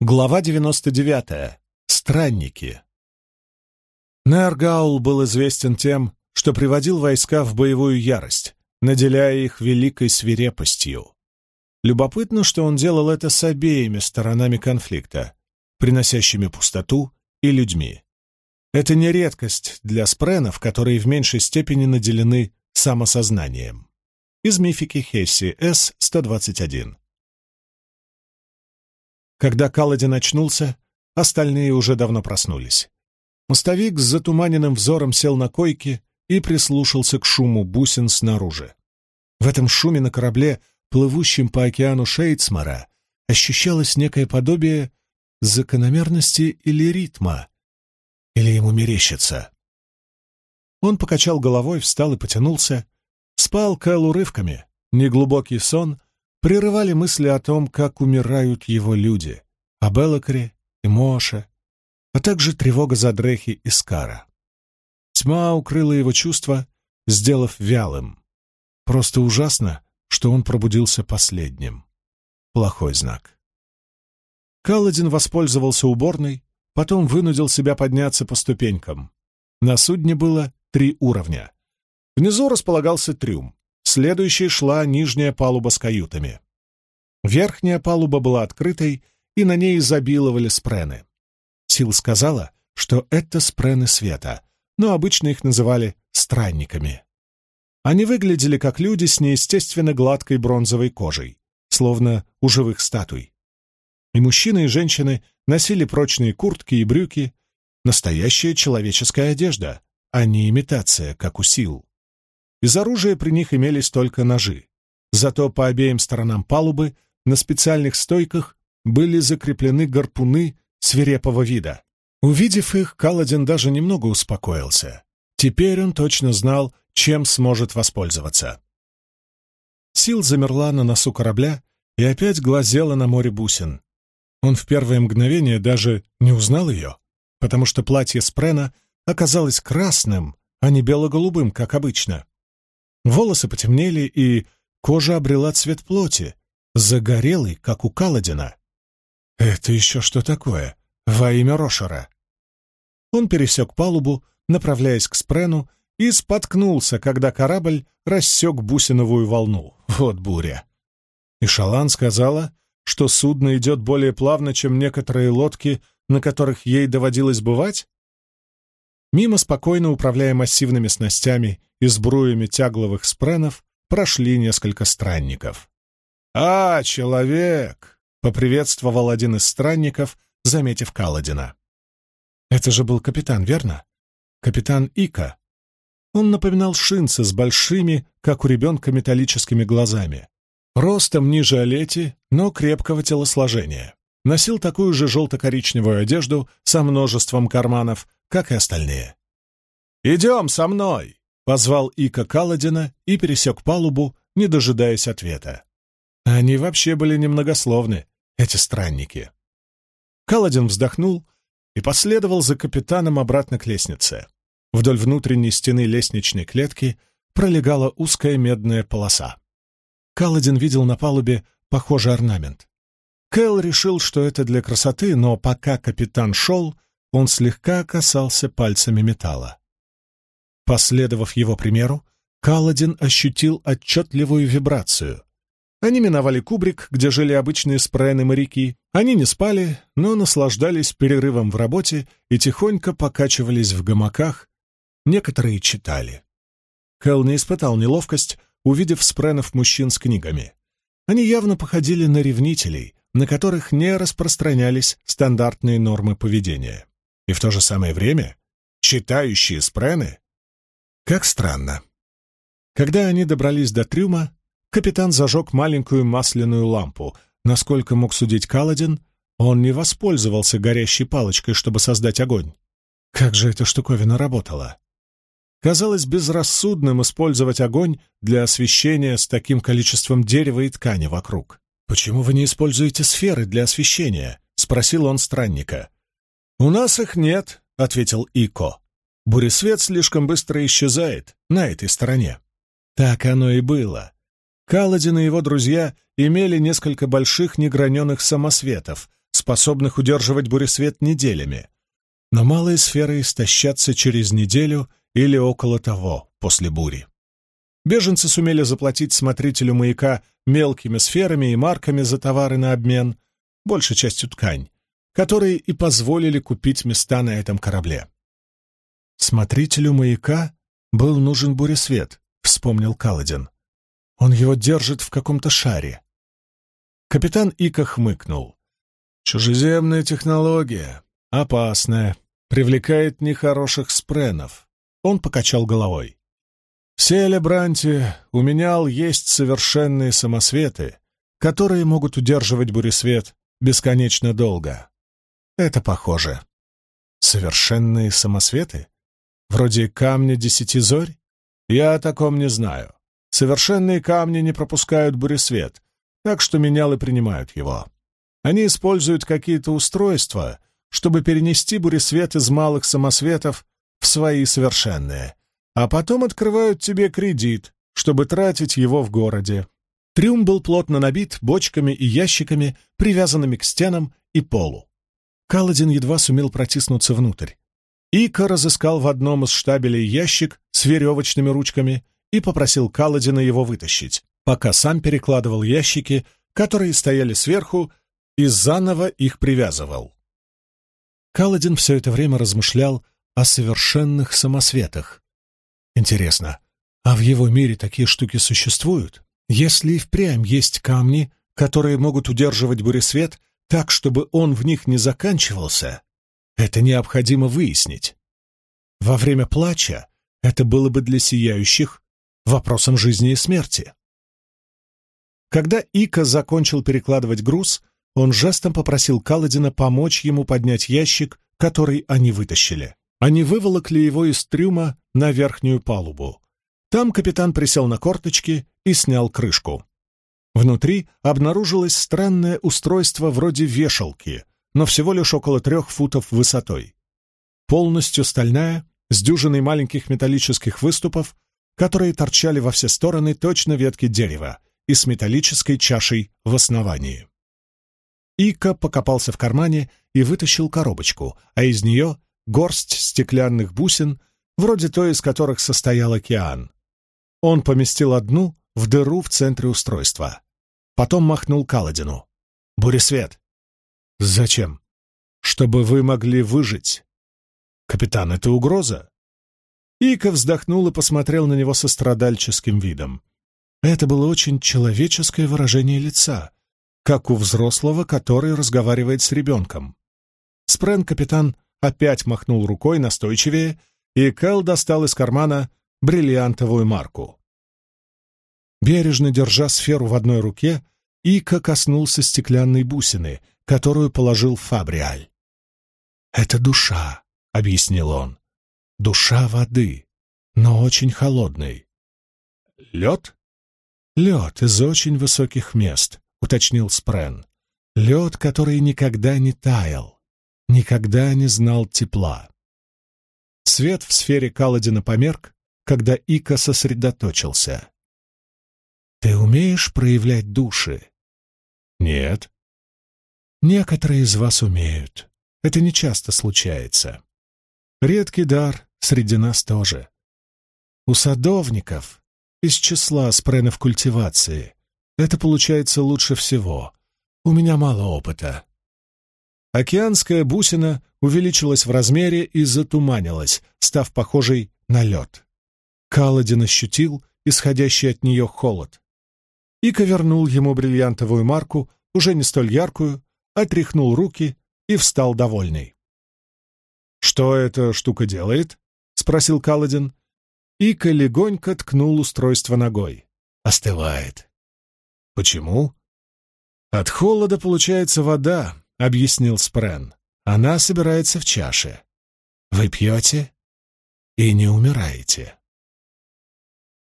Глава 99. Странники. Нергаул был известен тем, что приводил войска в боевую ярость, наделяя их великой свирепостью. Любопытно, что он делал это с обеими сторонами конфликта, приносящими пустоту и людьми. Это не редкость для спренов, которые в меньшей степени наделены самосознанием. Из мифики Хесси С-121. Когда Каладин очнулся, остальные уже давно проснулись. Мостовик с затуманенным взором сел на койке и прислушался к шуму бусин снаружи. В этом шуме на корабле, плывущем по океану Шейцмара, ощущалось некое подобие закономерности или ритма, или ему мерещится. Он покачал головой, встал и потянулся. Спал Кэл урывками. Неглубокий сон прерывали мысли о том, как умирают его люди, о Беллакре и Моше, а также тревога за Дрехи и Скара. Тьма укрыла его чувства, сделав вялым. Просто ужасно, что он пробудился последним. Плохой знак. Каладин воспользовался уборной, потом вынудил себя подняться по ступенькам. На судне было три уровня. Внизу располагался трюм. Следующей шла нижняя палуба с каютами. Верхняя палуба была открытой, и на ней изобиловали спрены. Сил сказала, что это спрены света, но обычно их называли странниками. Они выглядели как люди с неестественно гладкой бронзовой кожей, словно у живых статуй. И мужчины, и женщины носили прочные куртки и брюки, настоящая человеческая одежда, а не имитация, как у сил. Из оружия при них имелись только ножи. Зато по обеим сторонам палубы на специальных стойках были закреплены гарпуны свирепого вида. Увидев их, Каладин даже немного успокоился. Теперь он точно знал, чем сможет воспользоваться. Сил замерла на носу корабля и опять глазела на море бусин. Он в первое мгновение даже не узнал ее, потому что платье Спрена оказалось красным, а не бело-голубым, как обычно. Волосы потемнели, и кожа обрела цвет плоти, загорелый, как у Каладина. Это еще что такое? Во имя Рошера. Он пересек палубу, направляясь к Спрену, и споткнулся, когда корабль рассек бусиновую волну. Вот буря. И Шалан сказала, что судно идет более плавно, чем некоторые лодки, на которых ей доводилось бывать? Мимо, спокойно управляя массивными снастями и сбруями тягловых спренов, прошли несколько странников. «А, человек!» — поприветствовал один из странников, заметив Каладина. «Это же был капитан, верно? Капитан Ика». Он напоминал шинца с большими, как у ребенка, металлическими глазами. Ростом ниже Олети, но крепкого телосложения. Носил такую же желто-коричневую одежду со множеством карманов, как и остальные. «Идем со мной!» — позвал Ика Каладина и пересек палубу, не дожидаясь ответа. Они вообще были немногословны, эти странники. Каладин вздохнул и последовал за капитаном обратно к лестнице. Вдоль внутренней стены лестничной клетки пролегала узкая медная полоса. Каладин видел на палубе похожий орнамент. Кэл решил, что это для красоты, но пока капитан шел, он слегка касался пальцами металла. Последовав его примеру, Каладин ощутил отчетливую вибрацию. Они миновали кубрик, где жили обычные спрены-моряки. Они не спали, но наслаждались перерывом в работе и тихонько покачивались в гамаках. Некоторые читали. Кэл не испытал неловкость, увидев спренов мужчин с книгами. Они явно походили на ревнителей, на которых не распространялись стандартные нормы поведения. И в то же самое время читающие спрены? Как странно. Когда они добрались до трюма, капитан зажег маленькую масляную лампу. Насколько мог судить Каладин, он не воспользовался горящей палочкой, чтобы создать огонь. Как же эта штуковина работала? Казалось безрассудным использовать огонь для освещения с таким количеством дерева и ткани вокруг. «Почему вы не используете сферы для освещения?» — спросил он странника. «У нас их нет», — ответил Ико. «Буресвет слишком быстро исчезает на этой стороне». Так оно и было. Каладин и его друзья имели несколько больших неграненных самосветов, способных удерживать буресвет неделями. Но малые сферы истощатся через неделю или около того после бури. Беженцы сумели заплатить смотрителю маяка мелкими сферами и марками за товары на обмен, большей частью ткань, которые и позволили купить места на этом корабле. Смотрителю маяка был нужен буресвет, вспомнил Каладин. Он его держит в каком-то шаре. Капитан Ика хмыкнул. Чужеземная технология. Опасная. Привлекает нехороших спренов. Он покачал головой. В Селебранте у менял есть совершенные самосветы, которые могут удерживать буресвет бесконечно долго. Это похоже. Совершенные самосветы? Вроде камня десяти зорь? Я о таком не знаю. Совершенные камни не пропускают буресвет, так что менялы принимают его. Они используют какие-то устройства, чтобы перенести буресвет из малых самосветов в свои совершенные, а потом открывают тебе кредит, чтобы тратить его в городе. Трюм был плотно набит бочками и ящиками, привязанными к стенам и полу. Каладин едва сумел протиснуться внутрь. Ика разыскал в одном из штабелей ящик с веревочными ручками и попросил Каладина его вытащить, пока сам перекладывал ящики, которые стояли сверху, и заново их привязывал. Каладин все это время размышлял о совершенных самосветах. Интересно, а в его мире такие штуки существуют? Если и впрямь есть камни, которые могут удерживать буресвет так, чтобы он в них не заканчивался, это необходимо выяснить. Во время плача это было бы для сияющих вопросом жизни и смерти. Когда Ика закончил перекладывать груз, он жестом попросил Каладина помочь ему поднять ящик, который они вытащили. Они выволокли его из трюма на верхнюю палубу. Там капитан присел на корточки и снял крышку. Внутри обнаружилось странное устройство вроде вешалки, но всего лишь около трех футов высотой. Полностью стальная, с дюжиной маленьких металлических выступов, которые торчали во все стороны точно ветки дерева и с металлической чашей в основании. Ика покопался в кармане и вытащил коробочку, а из нее горсть стеклянных бусин, вроде той, из которых состоял океан. Он поместил одну в дыру в центре устройства. Потом махнул Каладину. «Буресвет, «Зачем?» «Чтобы вы могли выжить». «Капитан, это угроза?» Ика вздохнул и посмотрел на него со страдальческим видом. Это было очень человеческое выражение лица, как у взрослого, который разговаривает с ребенком. Спрен-капитан опять махнул рукой настойчивее, и Кэл достал из кармана бриллиантовую марку. Бережно держа сферу в одной руке, Ика коснулся стеклянной бусины, которую положил Фабриаль. «Это душа», — объяснил он. «Душа воды, но очень холодной». «Лед?» «Лед из очень высоких мест», — уточнил Спрен. «Лед, который никогда не таял, никогда не знал тепла». Свет в сфере Каладина померк, когда Ика сосредоточился. «Ты умеешь проявлять души?» «Нет», Некоторые из вас умеют. Это не часто случается. Редкий дар среди нас тоже. У садовников из числа спренов культивации это получается лучше всего. У меня мало опыта. Океанская бусина увеличилась в размере и затуманилась, став похожей на лед. Каладин ощутил исходящий от нее холод и ковернул ему бриллиантовую марку, уже не столь яркую, отряхнул руки и встал довольный. «Что эта штука делает?» — спросил Каладин. Ика легонько ткнул устройство ногой. «Остывает». «Почему?» «От холода получается вода», — объяснил Спрен. «Она собирается в чаше. Вы пьете и не умираете».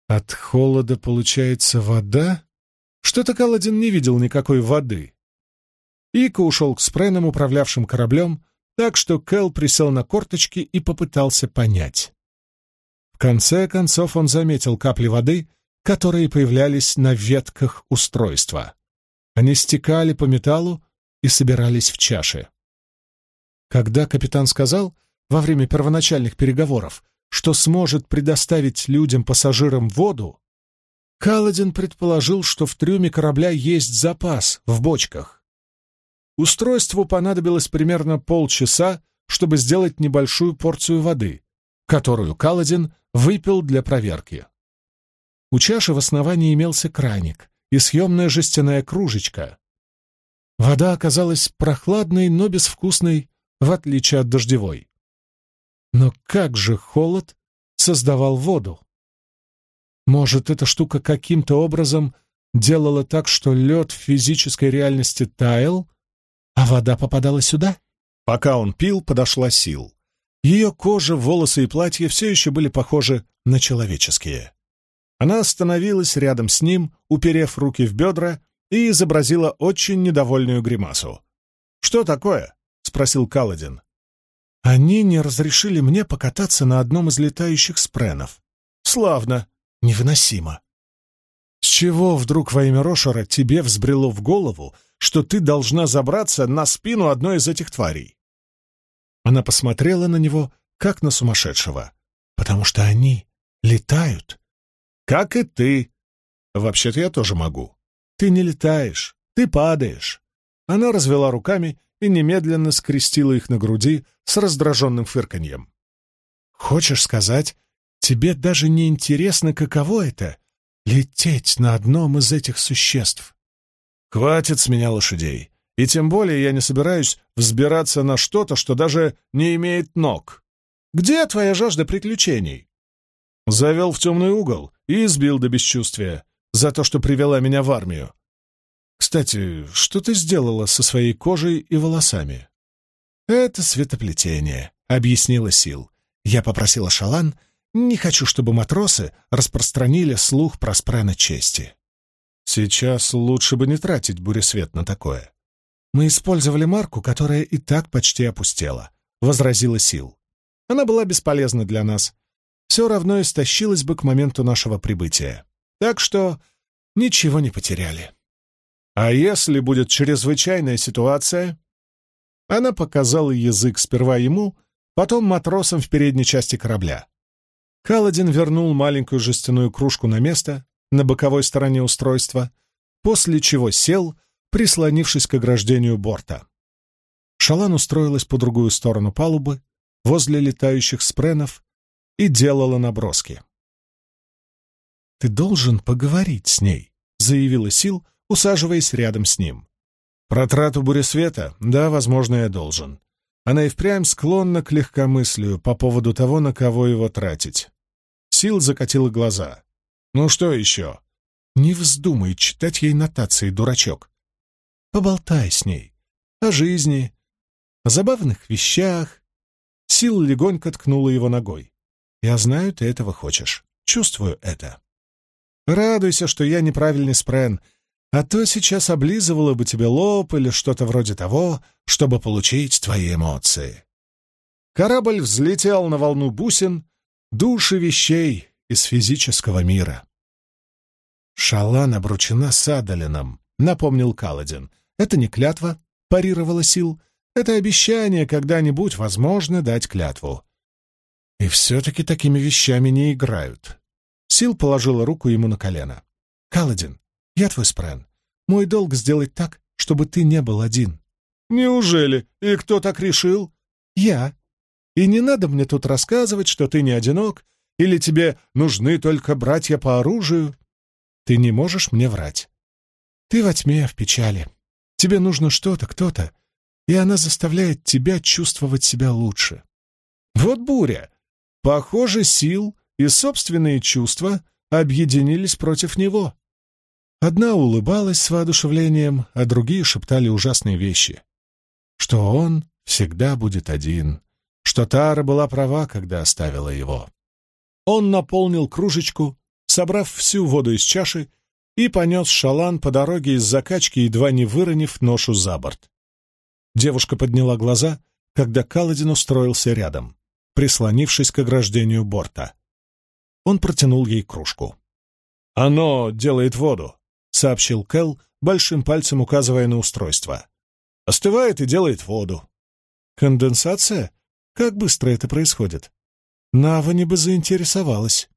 «От холода получается вода?» Что-то Каладин не видел никакой воды. Ика ушел к спренам, управлявшим кораблем, так что Кэл присел на корточки и попытался понять. В конце концов он заметил капли воды, которые появлялись на ветках устройства. Они стекали по металлу, и собирались в чаши. Когда капитан сказал во время первоначальных переговоров, что сможет предоставить людям-пассажирам воду, Каладин предположил, что в трюме корабля есть запас в бочках. Устройству понадобилось примерно полчаса, чтобы сделать небольшую порцию воды, которую Каладин выпил для проверки. У чаши в основании имелся краник и съемная жестяная кружечка. Вода оказалась прохладной, но безвкусной, в отличие от дождевой. Но как же холод создавал воду? Может, эта штука каким-то образом делала так, что лед в физической реальности таял, а вода попадала сюда? Пока он пил, подошла Сил. Ее кожа, волосы и платье все еще были похожи на человеческие. Она остановилась рядом с ним, уперев руки в бедра, и изобразила очень недовольную гримасу. «Что такое?» — спросил Каладин. «Они не разрешили мне покататься на одном из летающих спренов. Славно, невыносимо. С чего вдруг во имя Рошера тебе взбрело в голову, что ты должна забраться на спину одной из этих тварей?» Она посмотрела на него, как на сумасшедшего. «Потому что они летают». «Как и ты. Вообще-то я тоже могу. Ты не летаешь, ты падаешь». Она развела руками и немедленно скрестила их на груди с раздраженным фырканьем. «Хочешь сказать, тебе даже не интересно, каково это — лететь на одном из этих существ?» «Хватит с меня лошадей. И тем более я не собираюсь взбираться на что-то, что даже не имеет ног. Где твоя жажда приключений? Завел в темный угол и избил до бесчувствия за то, что привела меня в армию. Кстати, что ты сделала со своей кожей и волосами? Это светоплетение, объяснила Сил. Я попросила Шалан, не хочу, чтобы матросы распространили слух про спрена чести. Сейчас лучше бы не тратить буресвет на такое. «Мы использовали марку, которая и так почти опустела», — возразила Сил. «Она была бесполезна для нас. Все равно истощилась бы к моменту нашего прибытия. Так что ничего не потеряли». «А если будет чрезвычайная ситуация?» Она показала язык сперва ему, потом матросам в передней части корабля. Каладин вернул маленькую жестяную кружку на место на боковой стороне устройства, после чего сел — прислонившись к ограждению борта. Шалан устроилась по другую сторону палубы, возле летающих спренов, и делала наброски. «Ты должен поговорить с ней», — заявила Сил, усаживаясь рядом с ним. «Про трату буресвета? Да, возможно, я должен. Она и впрямь склонна к легкомыслию по поводу того, на кого его тратить». Сил закатила глаза. «Ну что еще?» «Не вздумай читать ей нотации, дурачок. Поболтай с ней. О жизни, о забавных вещах. Сил легонько ткнула его ногой. Я знаю, ты этого хочешь. Чувствую это. Радуйся, что я неправильный спрен, а то сейчас облизывала бы тебе лоб или что-то вроде того, чтобы получить твои эмоции. Корабль взлетел на волну бусин, души вещей из физического мира. «Шалан обручена с Адалином», — напомнил Каладин. Это не клятва, парировала Сил. Это обещание когда-нибудь, возможно, дать клятву. И все-таки такими вещами не играют. Сил положила руку ему на колено. «Каладин, я твой спрен. Мой долг сделать так, чтобы ты не был один». «Неужели? И кто так решил?» «Я. И не надо мне тут рассказывать, что ты не одинок, или тебе нужны только братья по оружию. Ты не можешь мне врать. Ты во тьме, в печали. Тебе нужно что-то, кто-то, и она заставляет тебя чувствовать себя лучше. Вот буря. Похоже, сил и собственные чувства объединились против него. Одна улыбалась с воодушевлением, а другие шептали ужасные вещи. Что он всегда будет один, что Тара была права, когда оставила его. Он наполнил кружечку, собрав всю воду из чаши, и понес шалан по дороге из закачки, едва не выронив ношу за борт. Девушка подняла глаза, когда Каладин устроился рядом, прислонившись к ограждению борта. Он протянул ей кружку. «Оно делает воду», — сообщил Кэл, большим пальцем указывая на устройство. Остывает и делает воду. Конденсация? Как быстро это происходит? Навани бы заинтересовалась.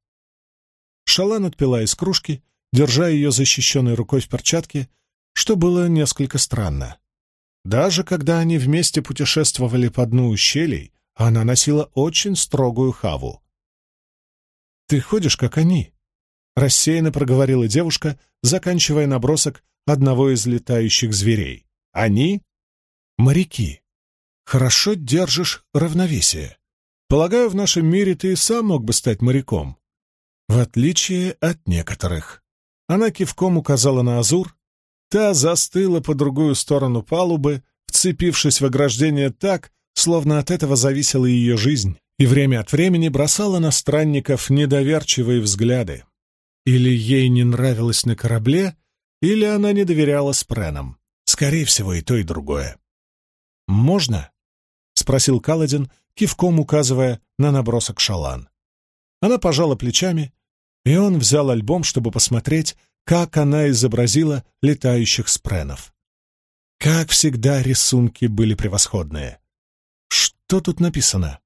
Шалан отпила из кружки, держа ее защищенной рукой в перчатке, что было несколько странно. Даже когда они вместе путешествовали по дну ущелий, она носила очень строгую хаву. «Ты ходишь, как они», — рассеянно проговорила девушка, заканчивая набросок одного из летающих зверей. «Они — моряки. Хорошо держишь равновесие. Полагаю, в нашем мире ты и сам мог бы стать моряком. В отличие от некоторых». Она кивком указала на Азур. Та застыла по другую сторону палубы, вцепившись в ограждение так, словно от этого зависела ее жизнь, и время от времени бросала на странников недоверчивые взгляды. Или ей не нравилось на корабле, или она не доверяла спренам. Скорее всего, и то, и другое. «Можно?» — спросил Каладин, кивком указывая на набросок шалан. Она пожала плечами, и он взял альбом, чтобы посмотреть, как она изобразила летающих спренов. Как всегда, рисунки были превосходные. Что тут написано?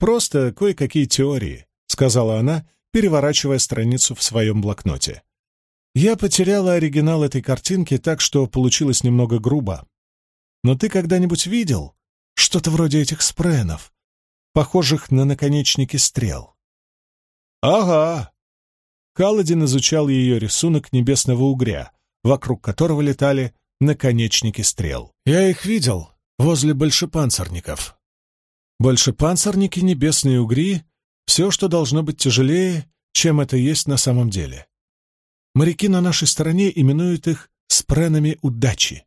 «Просто кое-какие теории», — сказала она, переворачивая страницу в своем блокноте. «Я потеряла оригинал этой картинки, так что получилось немного грубо. Но ты когда-нибудь видел что-то вроде этих спренов, похожих на наконечники стрел?» «Ага». Каладин изучал ее рисунок небесного угря, вокруг которого летали наконечники стрел. «Я их видел возле большепанцирников. Большепанцирники, небесные угри — все, что должно быть тяжелее, чем это есть на самом деле. Моряки на нашей стороне именуют их спренами удачи».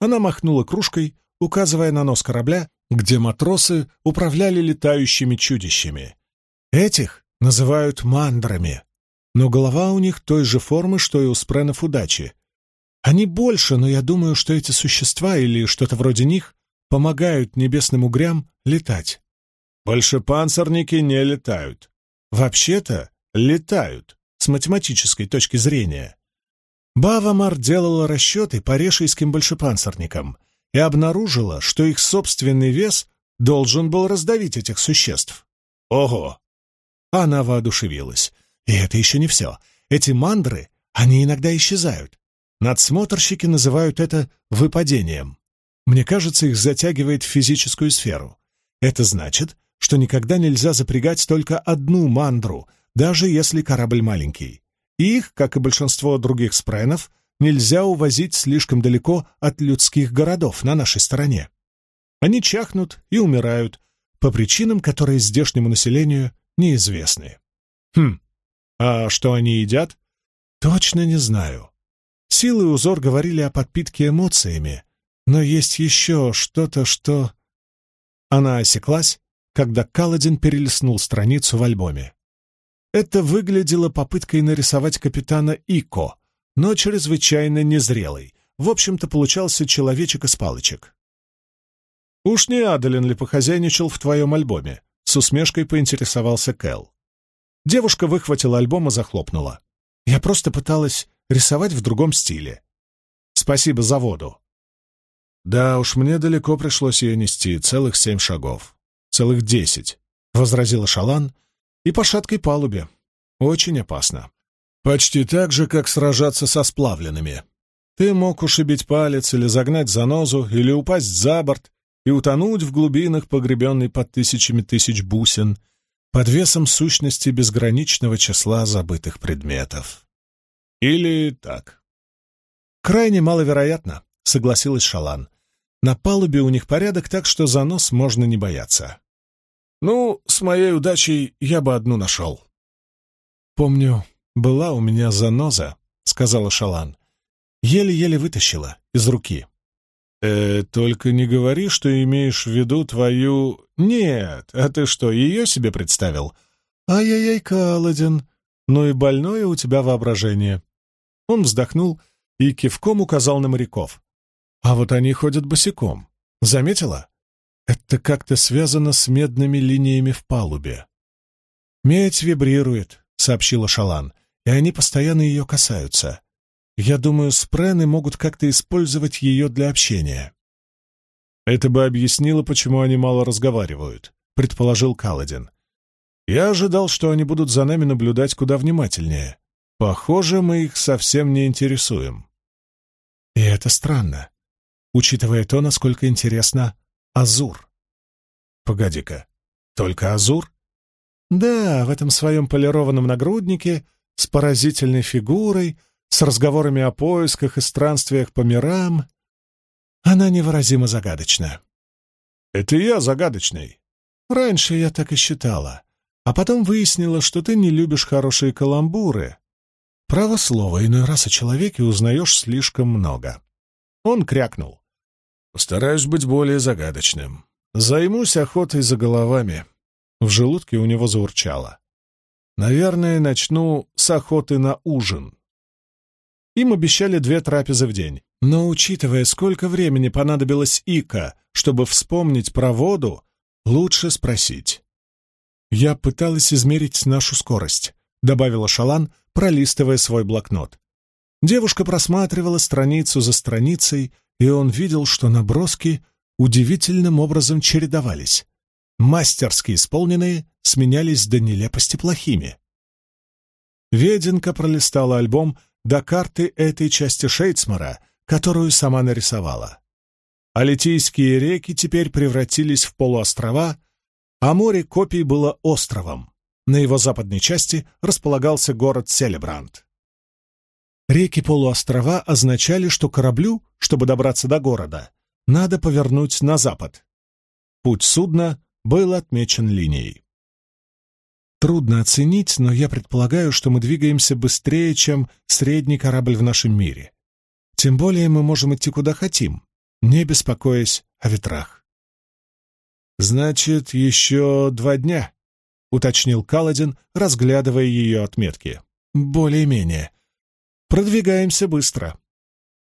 Она махнула кружкой, указывая на нос корабля, где матросы управляли летающими чудищами. Этих называют мандрами, но голова у них той же формы, что и у спренов удачи. Они больше, но я думаю, что эти существа или что-то вроде них помогают небесным угрям летать. Большепанцирники не летают. Вообще-то летают, с математической точки зрения. Бавамар делала расчеты по решейским большепанцирникам и обнаружила, что их собственный вес должен был раздавить этих существ. Ого! Она воодушевилась. И это еще не все. Эти мандры, они иногда исчезают. Надсмотрщики называют это выпадением. Мне кажется, их затягивает в физическую сферу. Это значит, что никогда нельзя запрягать только одну мандру, даже если корабль маленький. Их, как и большинство других спренов, нельзя увозить слишком далеко от людских городов на нашей стороне. Они чахнут и умирают по причинам, которые здешнему населению неизвестны. Хм, а что они едят? Точно не знаю. Силы узор говорили о подпитке эмоциями, но есть еще что-то, что... Она осеклась, когда Каладин перелистнул страницу в альбоме. Это выглядело попыткой нарисовать капитана Ико, но чрезвычайно незрелый. В общем-то, получался человечек из палочек. «Уж не Адалин ли похозяйничал в твоем альбоме?» С усмешкой поинтересовался Кэл. Девушка выхватила альбом и захлопнула. «Я просто пыталась рисовать в другом стиле. Спасибо за воду». «Да уж, мне далеко пришлось ее нести, целых семь шагов. Целых десять», — возразила Шалан, — «и по шаткой палубе. Очень опасно. Почти так же, как сражаться со сплавленными. Ты мог ушибить палец или загнать занозу, или упасть за борт, и утонуть в глубинах, погребенной под тысячами тысяч бусин, под весом сущности безграничного числа забытых предметов. Или так. «Крайне маловероятно», — согласилась Шалан. «На палубе у них порядок, так что занос можно не бояться». «Ну, с моей удачей я бы одну нашел». «Помню, была у меня заноза», — сказала Шалан. «Еле-еле вытащила из руки». «Э, только не говори, что имеешь в виду твою...» «Нет, а ты что, ее себе представил?» «Ай-яй-яй, Каладин, ну и больное у тебя воображение». Он вздохнул и кивком указал на моряков. «А вот они ходят босиком. Заметила? Это как-то связано с медными линиями в палубе». «Медь вибрирует», — сообщила Шалан, — «и они постоянно ее касаются. Я думаю, спрены могут как-то использовать ее для общения. Это бы объяснило, почему они мало разговаривают, предположил Каладин. Я ожидал, что они будут за нами наблюдать куда внимательнее. Похоже, мы их совсем не интересуем. И это странно, учитывая то, насколько интересно Азур. Погоди-ка, только Азур? Да, в этом своем полированном нагруднике, с поразительной фигурой, с разговорами о поисках и странствиях по мирам. Она невыразимо загадочна. Это я загадочный. Раньше я так и считала. А потом выяснила, что ты не любишь хорошие каламбуры. Право слово, иной раз о человеке узнаешь слишком много. Он крякнул. Постараюсь быть более загадочным. Займусь охотой за головами. В желудке у него заурчало. Наверное, начну с охоты на ужин. Им обещали две трапезы в день. Но, учитывая, сколько времени понадобилось Ика, чтобы вспомнить про воду, лучше спросить. «Я пыталась измерить нашу скорость», — добавила Шалан, пролистывая свой блокнот. Девушка просматривала страницу за страницей, и он видел, что наброски удивительным образом чередовались. Мастерски исполненные сменялись до нелепости плохими. Веденка пролистала альбом до карты этой части Шейцмара, которую сама нарисовала. Алитийские реки теперь превратились в полуострова, а море копий было островом. На его западной части располагался город Селебрант. Реки полуострова означали, что кораблю, чтобы добраться до города, надо повернуть на запад. Путь судна был отмечен линией. Трудно оценить, но я предполагаю, что мы двигаемся быстрее, чем средний корабль в нашем мире. Тем более мы можем идти куда хотим, не беспокоясь о ветрах. «Значит, еще два дня», — уточнил Каладин, разглядывая ее отметки. «Более-менее. Продвигаемся быстро».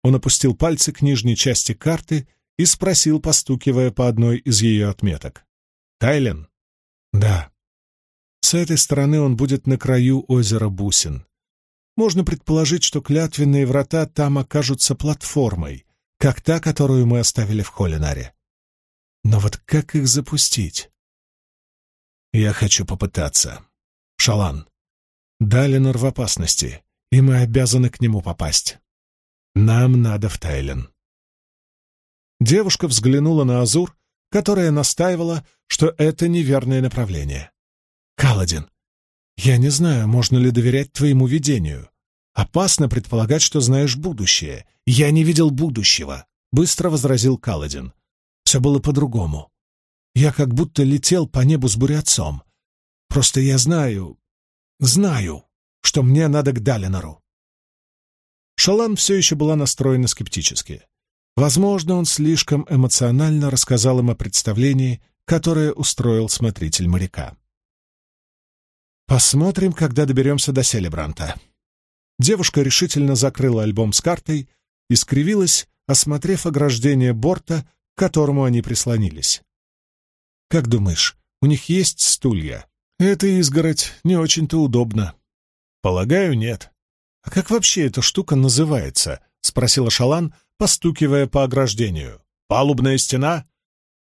Он опустил пальцы к нижней части карты и спросил, постукивая по одной из ее отметок. «Тайлен?» «Да». С этой стороны он будет на краю озера Бусин. Можно предположить, что клятвенные врата там окажутся платформой, как та, которую мы оставили в Холинаре. Но вот как их запустить? Я хочу попытаться. Шалан. Далинор в опасности, и мы обязаны к нему попасть. Нам надо в Тайлен. Девушка взглянула на Азур, которая настаивала, что это неверное направление. «Каладин, я не знаю, можно ли доверять твоему видению. Опасно предполагать, что знаешь будущее. Я не видел будущего», — быстро возразил Каладин. «Все было по-другому. Я как будто летел по небу с бурятцом. Просто я знаю, знаю, что мне надо к Далинору». Шалан все еще была настроена скептически. Возможно, он слишком эмоционально рассказал им о представлении, которое устроил смотритель моряка. Посмотрим, когда доберемся до Селебранта. Девушка решительно закрыла альбом с картой и скривилась, осмотрев ограждение борта, к которому они прислонились. «Как думаешь, у них есть стулья? Эта изгородь не очень-то удобно». «Полагаю, нет». «А как вообще эта штука называется?» — спросила Шалан, постукивая по ограждению. «Палубная стена?»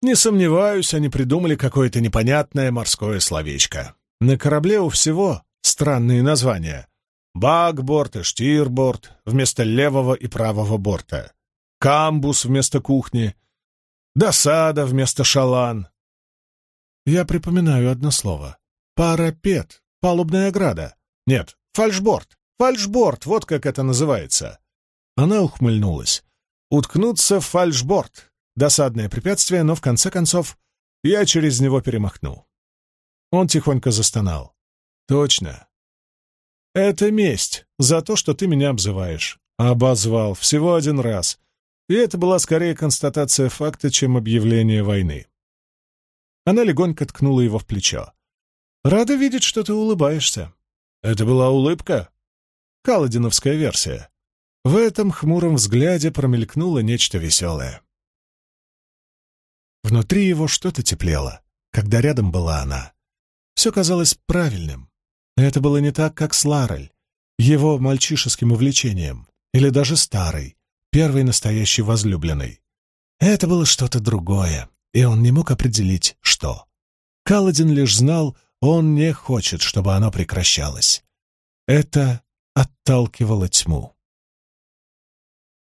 «Не сомневаюсь, они придумали какое-то непонятное морское словечко». На корабле у всего странные названия. Бакборд и штирборд вместо левого и правого борта. Камбус вместо кухни. Досада вместо шалан. Я припоминаю одно слово. Парапет, палубная ограда. Нет, фальшборд. Фальшборд, вот как это называется. Она ухмыльнулась. Уткнуться в фальшборд. Досадное препятствие, но в конце концов я через него перемахну. Он тихонько застонал. «Точно. Это месть за то, что ты меня обзываешь. Обозвал всего один раз. И это была скорее констатация факта, чем объявление войны». Она легонько ткнула его в плечо. «Рада видеть, что ты улыбаешься». «Это была улыбка?» Каладиновская версия. В этом хмуром взгляде промелькнуло нечто веселое. Внутри его что-то теплело, когда рядом была она. Все казалось правильным. Это было не так, как с Ларель, его мальчишеским увлечением, или даже старой, первой настоящей возлюбленной. Это было что-то другое, и он не мог определить, что. Каладин лишь знал, он не хочет, чтобы оно прекращалось. Это отталкивало тьму.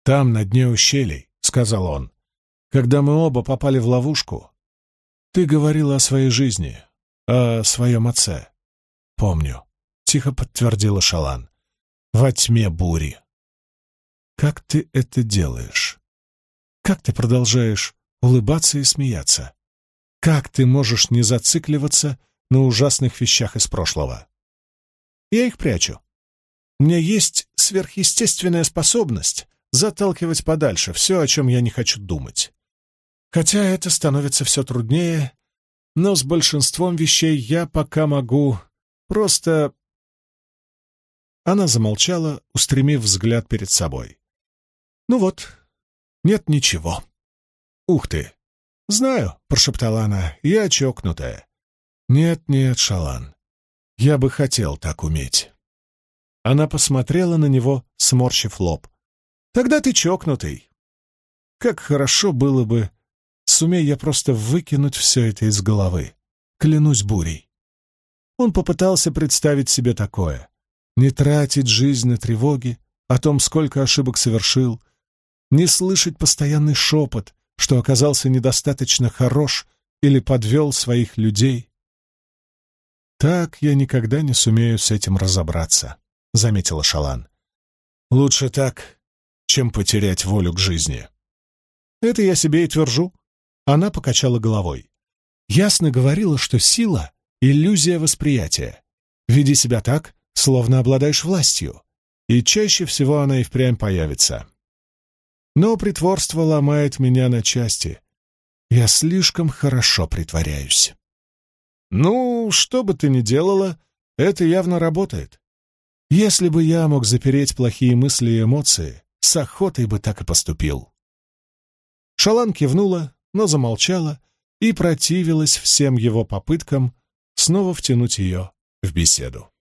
«Там, на дне ущелий», — сказал он, — «когда мы оба попали в ловушку, ты говорила о своей жизни, о своем отце». «Помню», — тихо подтвердила Шалан, — «во тьме бури». «Как ты это делаешь? Как ты продолжаешь улыбаться и смеяться? Как ты можешь не зацикливаться на ужасных вещах из прошлого?» «Я их прячу. У меня есть сверхъестественная способность заталкивать подальше все, о чем я не хочу думать. Хотя это становится все труднее, но с большинством вещей я пока могу просто... Она замолчала, устремив взгляд перед собой. «Ну вот, нет ничего». «Ух ты!» «Знаю», — прошептала она, — «я чокнутая». «Нет-нет, Шалан, я бы хотел так уметь». Она посмотрела на него, сморщив лоб. Тогда ты чокнутый. Как хорошо было бы, сумей я просто выкинуть все это из головы. Клянусь бурей. Он попытался представить себе такое. Не тратить жизнь на тревоги, о том, сколько ошибок совершил, не слышать постоянный шепот, что оказался недостаточно хорош или подвел своих людей. «Так я никогда не сумею с этим разобраться», — заметила Шалан. «Лучше так, чем потерять волю к жизни. Это я себе и твержу. Она покачала головой. Ясно говорила, что сила — иллюзия восприятия. Веди себя так, словно обладаешь властью, и чаще всего она и впрямь появится. Но притворство ломает меня на части. Я слишком хорошо притворяюсь. Ну, что бы ты ни делала, это явно работает. Если бы я мог запереть плохие мысли и эмоции, с охотой бы так и поступил. Шалан кивнула, но замолчала и противилась всем его попыткам снова втянуть ее в беседу.